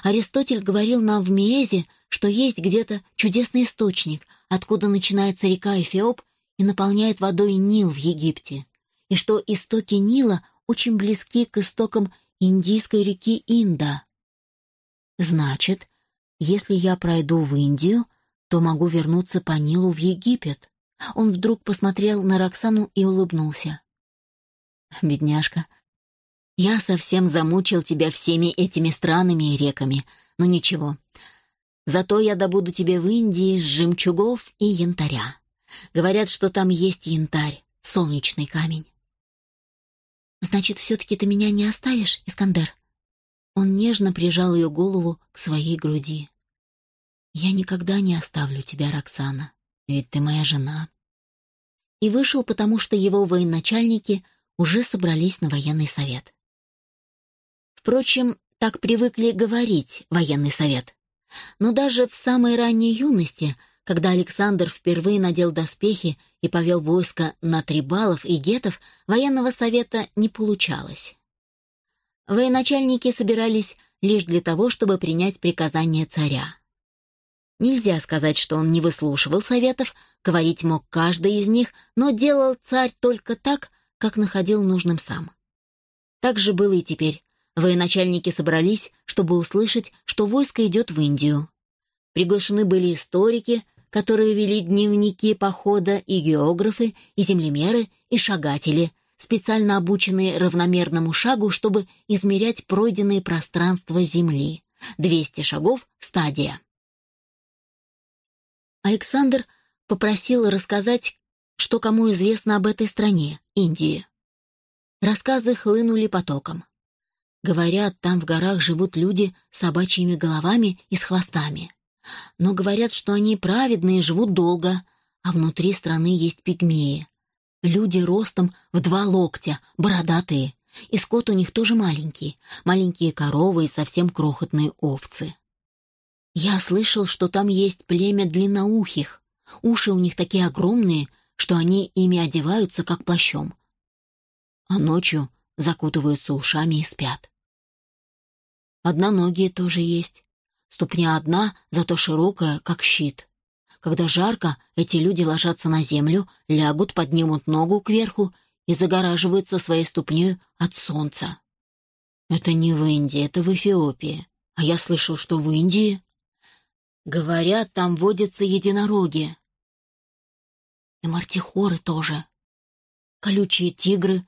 Аристотель говорил нам в Миезе, что есть где-то чудесный источник, откуда начинается река Эфиоп и наполняет водой Нил в Египте, и что истоки Нила очень близки к истокам Индийской реки Инда. Значит, если я пройду в Индию, то могу вернуться по Нилу в Египет. Он вдруг посмотрел на Роксану и улыбнулся. «Бедняжка, я совсем замучил тебя всеми этими странами и реками, но ничего. Зато я добуду тебе в Индии жемчугов и янтаря. Говорят, что там есть янтарь, солнечный камень. Значит, все-таки ты меня не оставишь, Искандер? Он нежно прижал ее голову к своей груди. Я никогда не оставлю тебя, Роксана, ведь ты моя жена. И вышел, потому что его военачальники уже собрались на военный совет. Впрочем, так привыкли говорить военный совет. Но даже в самой ранней юности, когда Александр впервые надел доспехи и повел войско на трибалов и гетов, военного совета не получалось. Военачальники собирались лишь для того, чтобы принять приказание царя. Нельзя сказать, что он не выслушивал советов, говорить мог каждый из них, но делал царь только так, как находил нужным сам. Так же было и теперь. Военачальники собрались, чтобы услышать, что войско идет в Индию. Приглашены были историки, которые вели дневники похода, и географы, и землемеры, и шагатели, специально обученные равномерному шагу, чтобы измерять пройденные пространства Земли. 200 шагов — стадия. Александр попросил рассказать, что кому известно об этой стране, Индии. Рассказы хлынули потоком. Говорят, там в горах живут люди с собачьими головами и с хвостами. Но говорят, что они праведные и живут долго, а внутри страны есть пигмеи. Люди ростом в два локтя, бородатые, и скот у них тоже маленький, маленькие коровы и совсем крохотные овцы. Я слышал, что там есть племя длинноухих. Уши у них такие огромные, что они ими одеваются, как плащом. А ночью закутываются ушами и спят. Одноногие тоже есть. Ступня одна, зато широкая, как щит. Когда жарко, эти люди ложатся на землю, лягут, поднимут ногу кверху и загораживаются своей ступней от солнца. Это не в Индии, это в Эфиопии. А я слышал, что в Индии... Говорят, там водятся единороги. И мартихоры тоже. Колючие тигры,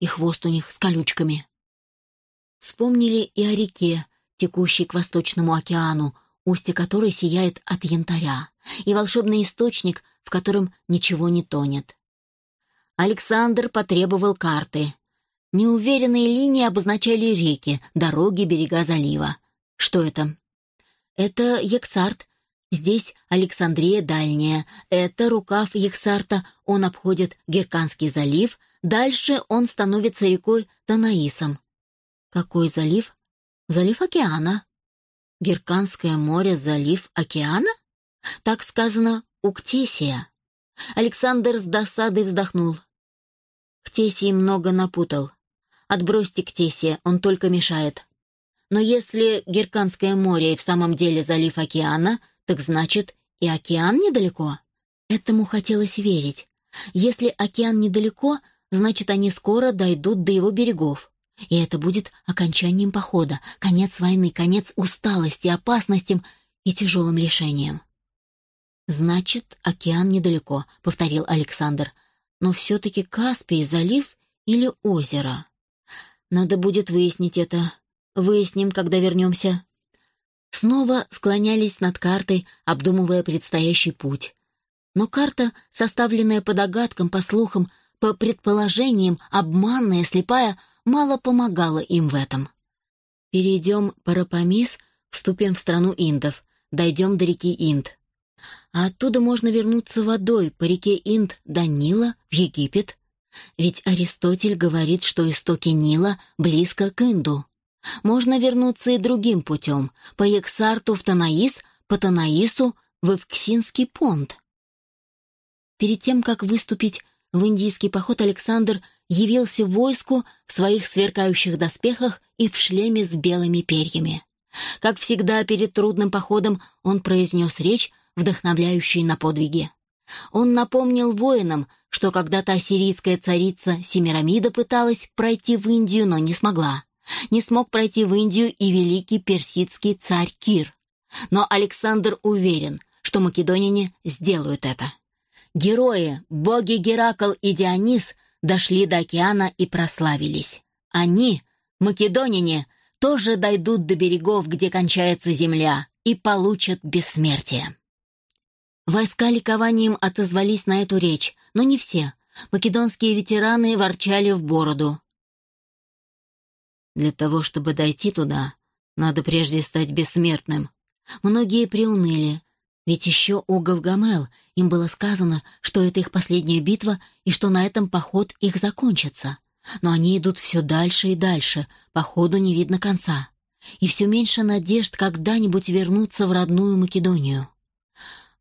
и хвост у них с колючками. Вспомнили и о реке, текущей к Восточному океану, устье которой сияет от янтаря, и волшебный источник, в котором ничего не тонет. Александр потребовал карты. Неуверенные линии обозначали реки, дороги, берега залива. Что это? Это Ексарт. Здесь Александрия Дальняя. Это рукав Ексарта. Он обходит Герканский залив. Дальше он становится рекой Танаисом. Какой залив? Залив океана. Герканское море — залив океана? Так сказано у Ктесия. Александр с досадой вздохнул. Ктесий много напутал. Отбросьте Ктесия, он только мешает. Но если Герканское море и в самом деле залив океана, так значит и океан недалеко. Этому хотелось верить. Если океан недалеко, значит они скоро дойдут до его берегов. И это будет окончанием похода, конец войны, конец усталости, опасностям и тяжелым лишением. «Значит, океан недалеко», — повторил Александр. «Но все-таки Каспий залив или озеро? Надо будет выяснить это. Выясним, когда вернемся». Снова склонялись над картой, обдумывая предстоящий путь. Но карта, составленная по догадкам, по слухам, по предположениям, обманная, слепая, мало помогала им в этом. Перейдем Парапамис, вступим в страну индов, дойдем до реки Инд. А оттуда можно вернуться водой по реке Инд до Нила в Египет. Ведь Аристотель говорит, что истоки Нила близко к Инду. Можно вернуться и другим путем, по Ексарту в Танаис, по Танаису в Эвксинский понт. Перед тем, как выступить в индийский поход, Александр явился войску в своих сверкающих доспехах и в шлеме с белыми перьями. Как всегда перед трудным походом он произнес речь, вдохновляющую на подвиги. Он напомнил воинам, что когда-то ассирийская царица Семирамида пыталась пройти в Индию, но не смогла. Не смог пройти в Индию и великий персидский царь Кир. Но Александр уверен, что македоняне сделают это. Герои, боги Геракл и Дионис – дошли до океана и прославились. Они, македонине, тоже дойдут до берегов, где кончается земля, и получат бессмертие. Войска ликованием отозвались на эту речь, но не все. Македонские ветераны ворчали в бороду. Для того, чтобы дойти туда, надо прежде стать бессмертным. Многие приуныли, ведь еще у Гавгамел им было сказано, что это их последняя битва и что на этом поход их закончится. Но они идут все дальше и дальше, походу не видно конца. И все меньше надежд когда-нибудь вернуться в родную Македонию.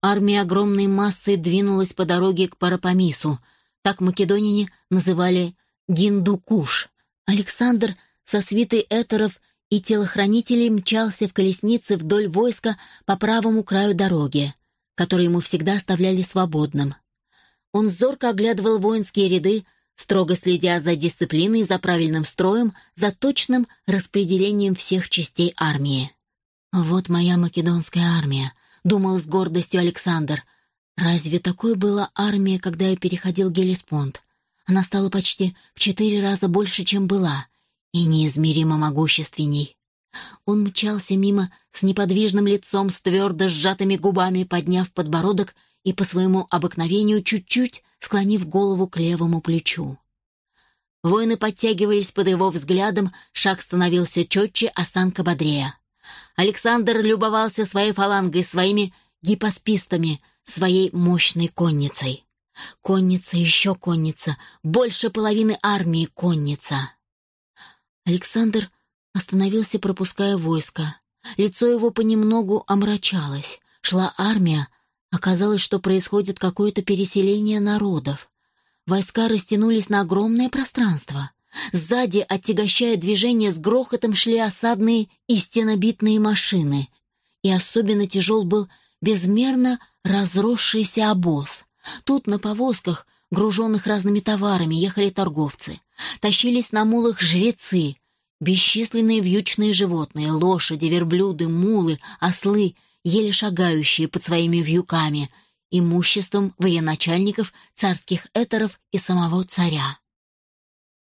Армия огромной массой двинулась по дороге к Парапамису. Так македонине называли Гиндукуш. Александр со свитой этеров и телохранителей мчался в колеснице вдоль войска по правому краю дороги, который ему всегда оставляли свободным. Он зорко оглядывал воинские ряды, строго следя за дисциплиной, за правильным строем, за точным распределением всех частей армии. «Вот моя македонская армия», — думал с гордостью Александр. «Разве такой была армия, когда я переходил Гелеспонд? Она стала почти в четыре раза больше, чем была, и неизмеримо могущественней». Он мчался мимо с неподвижным лицом, с твердо сжатыми губами, подняв подбородок и по своему обыкновению чуть-чуть склонив голову к левому плечу. Воины подтягивались под его взглядом, шаг становился четче, осанка бодрее. Александр любовался своей фалангой, своими гипоспистами, своей мощной конницей. Конница, еще конница, больше половины армии конница. Александр остановился, пропуская войско. Лицо его понемногу омрачалось. Шла армия, оказалось, что происходит какое-то переселение народов. Войска растянулись на огромное пространство. Сзади, отягощая движение, с грохотом шли осадные и стенобитные машины. И особенно тяжел был безмерно разросшийся обоз. Тут на повозках, груженных разными товарами, ехали торговцы. Тащились на мулах жрецы, бесчисленные вьючные животные, лошади, верблюды, мулы, ослы, еле шагающие под своими вьюками, имуществом военачальников, царских этеров и самого царя.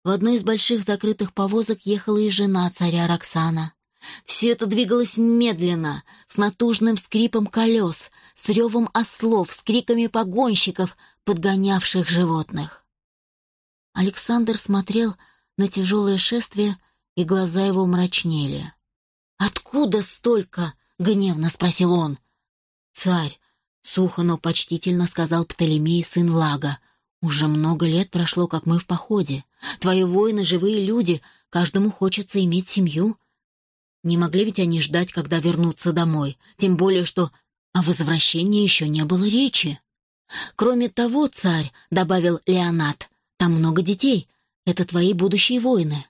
В одной из больших закрытых повозок ехала и жена царя Роксана. Все это двигалось медленно, с натужным скрипом колес, с ревом ослов, с криками погонщиков, подгонявших животных. Александр смотрел на тяжелое шествие, и глаза его мрачнели. «Откуда столько?» — гневно спросил он. «Царь», — сухо, но почтительно сказал Птолемей, сын Лага, — «Уже много лет прошло, как мы в походе. Твои воины — живые люди, каждому хочется иметь семью. Не могли ведь они ждать, когда вернутся домой, тем более, что о возвращении еще не было речи. Кроме того, царь, — добавил Леонат, — там много детей, это твои будущие воины».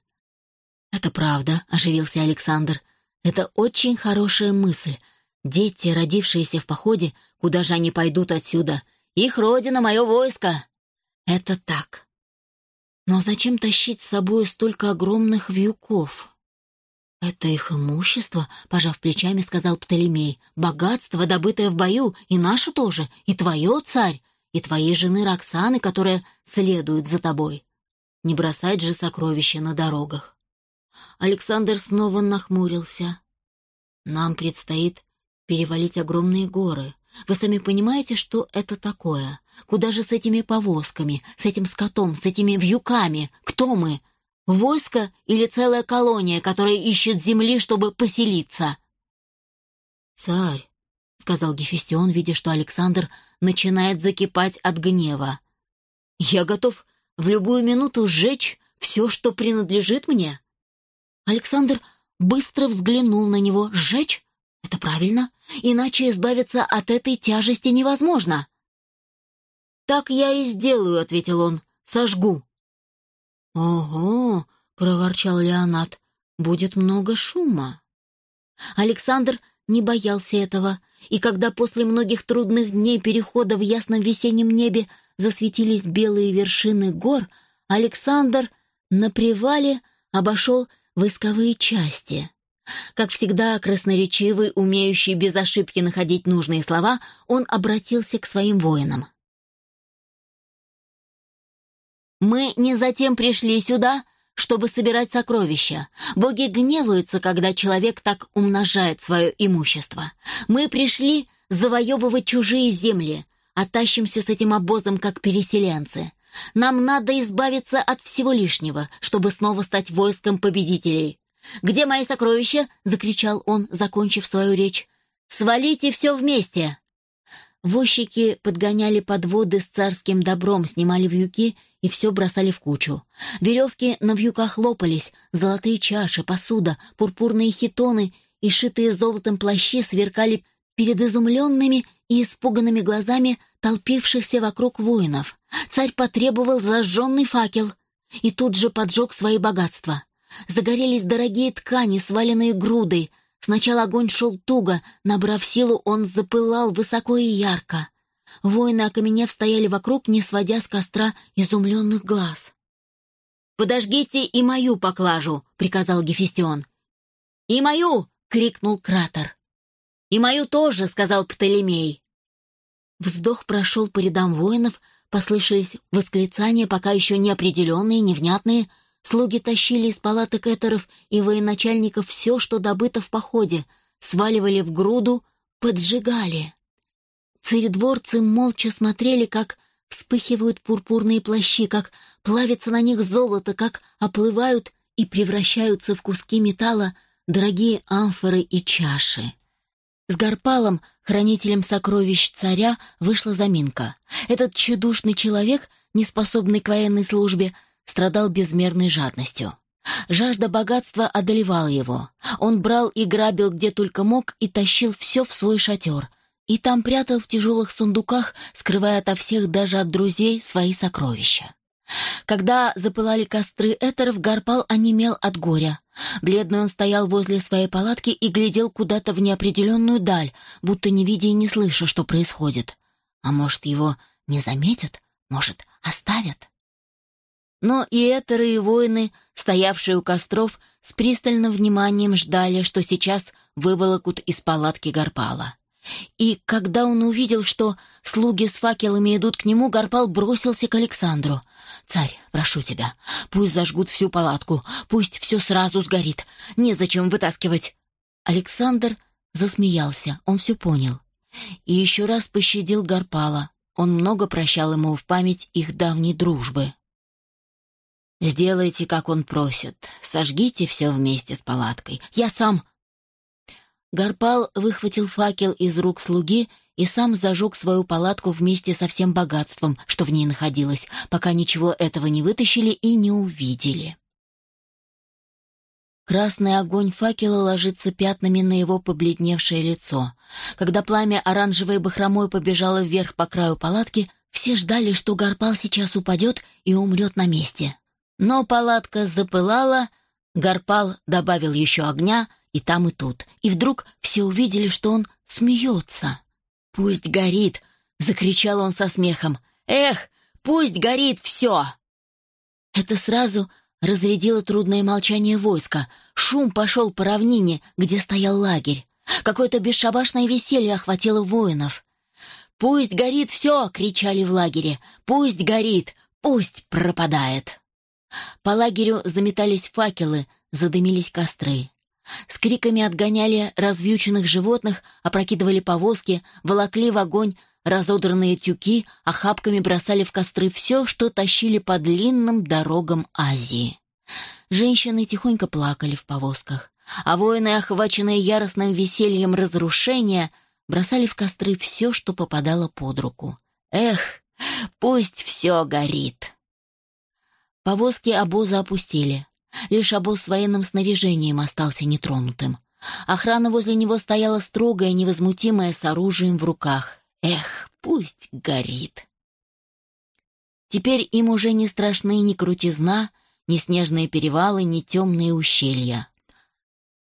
«Это правда», — оживился Александр. «Это очень хорошая мысль. Дети, родившиеся в походе, куда же они пойдут отсюда? Их родина — мое войско!» Это так. Но зачем тащить с собой столько огромных вьюков? «Это их имущество», — пожав плечами, сказал Птолемей. «Богатство, добытое в бою, и наше тоже, и твое, царь, и твоей жены Роксаны, которая следует за тобой. Не бросать же сокровища на дорогах». Александр снова нахмурился. «Нам предстоит перевалить огромные горы, вы сами понимаете, что это такое? Куда же с этими повозками, с этим скотом, с этими вьюками? Кто мы? Войско или целая колония, которая ищет земли, чтобы поселиться?» «Царь», — сказал Гефестион, видя, что Александр начинает закипать от гнева. «Я готов в любую минуту сжечь все, что принадлежит мне». Александр быстро взглянул на него. «Сжечь? Это правильно, иначе избавиться от этой тяжести невозможно. «Так я и сделаю», — ответил он, — «сожгу». «Ого», — проворчал Леонат, — «будет много шума». Александр не боялся этого, и когда после многих трудных дней перехода в ясном весеннем небе засветились белые вершины гор, Александр на привале обошел войсковые части — как всегда, красноречивый, умеющий без ошибки находить нужные слова, он обратился к своим воинам. «Мы не затем пришли сюда, чтобы собирать сокровища. Боги гневаются, когда человек так умножает свое имущество. Мы пришли завоевывать чужие земли, а тащимся с этим обозом, как переселенцы. Нам надо избавиться от всего лишнего, чтобы снова стать войском победителей. «Где мои сокровища?» — закричал он, закончив свою речь. «Свалите все вместе!» Возчики подгоняли подводы с царским добром, снимали вьюки и все бросали в кучу. Веревки на вьюках лопались, золотые чаши, посуда, пурпурные хитоны и шитые золотом плащи сверкали перед изумленными и испуганными глазами толпившихся вокруг воинов. Царь потребовал зажженный факел и тут же поджег свои богатства. Загорелись дорогие ткани, сваленные грудой. Сначала огонь шел туго, набрав силу, он запылал высоко и ярко. Воины, окаменев, стояли вокруг, не сводя с костра изумленных глаз. «Подожгите и мою поклажу!» — приказал Гефестион. «И мою!» — крикнул Кратер. «И мою тоже!» — сказал Птолемей. Вздох прошел по рядам воинов, послышались восклицания, пока еще неопределенные, невнятные. Слуги тащили из палаток этеров и военачальников все, что добыто в походе, сваливали в груду, поджигали. Царедворцы молча смотрели, как вспыхивают пурпурные плащи, как плавится на них золото, как оплывают и превращаются в куски металла дорогие амфоры и чаши. С Гарпалом, хранителем сокровищ царя, вышла заминка. Этот чудушный человек, неспособный к военной службе, страдал безмерной жадностью. Жажда богатства одолевала его. Он брал и грабил где только мог и тащил все в свой шатер — и там прятал в тяжелых сундуках, скрывая ото всех даже от друзей свои сокровища. Когда запылали костры Этеров, Гарпал онемел от горя. Бледный он стоял возле своей палатки и глядел куда-то в неопределенную даль, будто не видя и не слыша, что происходит. А может, его не заметят? Может, оставят? Но и Этеры, и воины, стоявшие у костров, с пристальным вниманием ждали, что сейчас выволокут из палатки Гарпала. И когда он увидел, что слуги с факелами идут к нему, Гарпал бросился к Александру. «Царь, прошу тебя, пусть зажгут всю палатку, пусть все сразу сгорит, незачем вытаскивать». Александр засмеялся, он все понял. И еще раз пощадил Гарпала. Он много прощал ему в память их давней дружбы. «Сделайте, как он просит. Сожгите все вместе с палаткой. Я сам!» Гарпал выхватил факел из рук слуги и сам зажег свою палатку вместе со всем богатством, что в ней находилось, пока ничего этого не вытащили и не увидели. Красный огонь факела ложится пятнами на его побледневшее лицо. Когда пламя оранжевой бахромой побежало вверх по краю палатки, все ждали, что Гарпал сейчас упадет и умрет на месте. Но палатка запылала, Гарпал добавил еще огня — и там, и тут. И вдруг все увидели, что он смеется. «Пусть горит!» — закричал он со смехом. «Эх, пусть горит все!» Это сразу разрядило трудное молчание войска. Шум пошел по равнине, где стоял лагерь. Какое-то бесшабашное веселье охватило воинов. «Пусть горит все!» — кричали в лагере. «Пусть горит! Пусть пропадает!» По лагерю заметались факелы, задымились костры. С криками отгоняли развьюченных животных, опрокидывали повозки, волокли в огонь разодранные тюки, охапками бросали в костры все, что тащили по длинным дорогам Азии. Женщины тихонько плакали в повозках, а воины, охваченные яростным весельем разрушения, бросали в костры все, что попадало под руку. Эх, пусть все горит! Повозки обоза опустили. Лишь обоз с военным снаряжением остался нетронутым. Охрана возле него стояла строгая, невозмутимая, с оружием в руках. Эх, пусть горит. Теперь им уже не страшны ни крутизна, ни снежные перевалы, ни темные ущелья.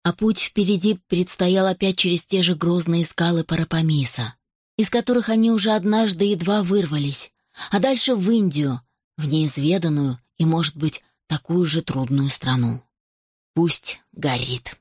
А путь впереди предстоял опять через те же грозные скалы Парапамиса, из которых они уже однажды едва вырвались, а дальше в Индию, в неизведанную и, может быть, такую же трудную страну. Пусть горит.